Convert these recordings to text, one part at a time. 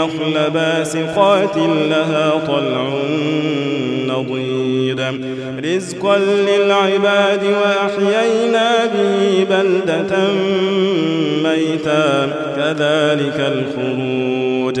والنخل باسقات لها طلع نضيد. رزقا للعباد وأحيينا به بلدة ميتا. كذلك الخروج.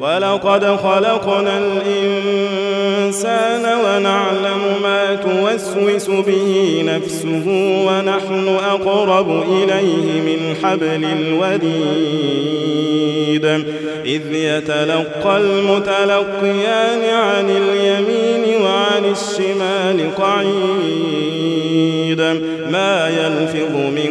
ولقد خلقنا الإنسان ونعلم ما توسوس به نفسه ونحن أقرب إليه من حبل الوريد إذ يتلقى المتلقيان عن اليمين وعن الشمال قعيد ما يلفظ من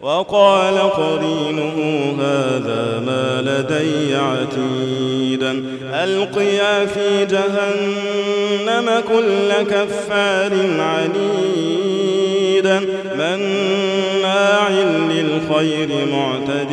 وقال قرينه هذا ما لدي عتيدا. ألقيا في جهنم كل كفار عنيدا. مناع للخير معتد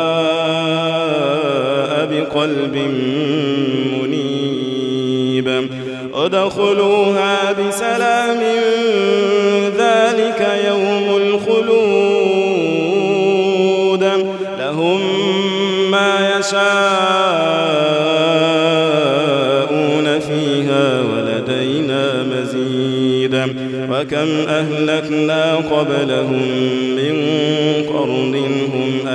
بقلب منيب. ادخلوها بسلام ذلك يوم الخلود. لهم ما يشاءون فيها ولدينا وكم أهلكنا قبلهم من قرن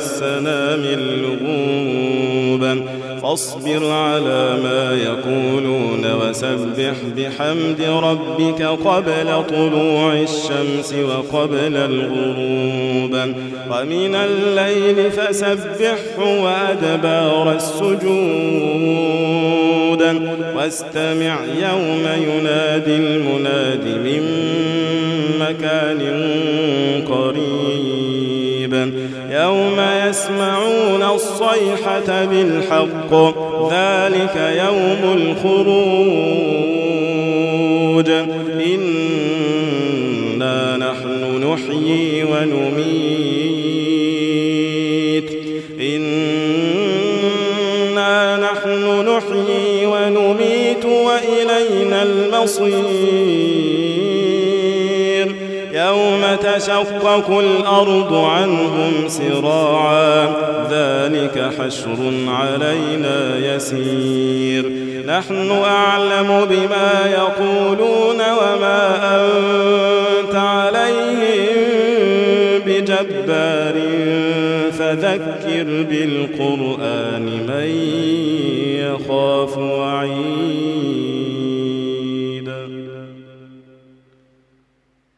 مسنا من لغوب فاصبر على ما يقولون وسبح بحمد ربك قبل طلوع الشمس وقبل الغروب. ومن الليل فسبحه وأدبار السجود. واستمع يوم ينادي المناد من مكان قريب. يوم يسمعون الصيحة بالحق. ذلك يوم الخروج. إنا نحن نحيي ونميت. إنا نحن نحيي ونميت وإلينا المصير. يوم تشقق الأرض عنهم سراعا. ذلك حشر علينا يسير. نحن أعلم بما يقولون وما أنت عليهم بجبار. فذكر بالقرآن من يخاف وعيد.